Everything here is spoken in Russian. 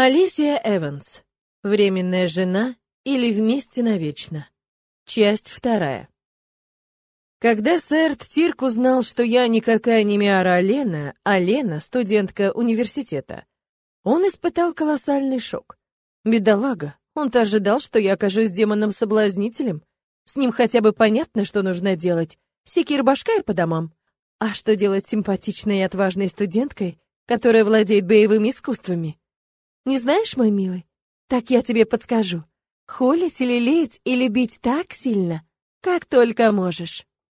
Алисия Эванс. Временная жена или вместе навечно. Часть вторая. Когда сэр Тирк узнал, что я никакая не Миара Лена, а Лена — студентка университета, он испытал колоссальный шок. Бедолага, он-то ожидал, что я окажусь демоном-соблазнителем. С ним хотя бы понятно, что нужно делать. Секир башка и по домам. А что делать симпатичной и отважной студенткой, которая владеет боевыми искусствами? Не знаешь, мой милый? Так я тебе подскажу. Холить или леять или бить так сильно, как только можешь.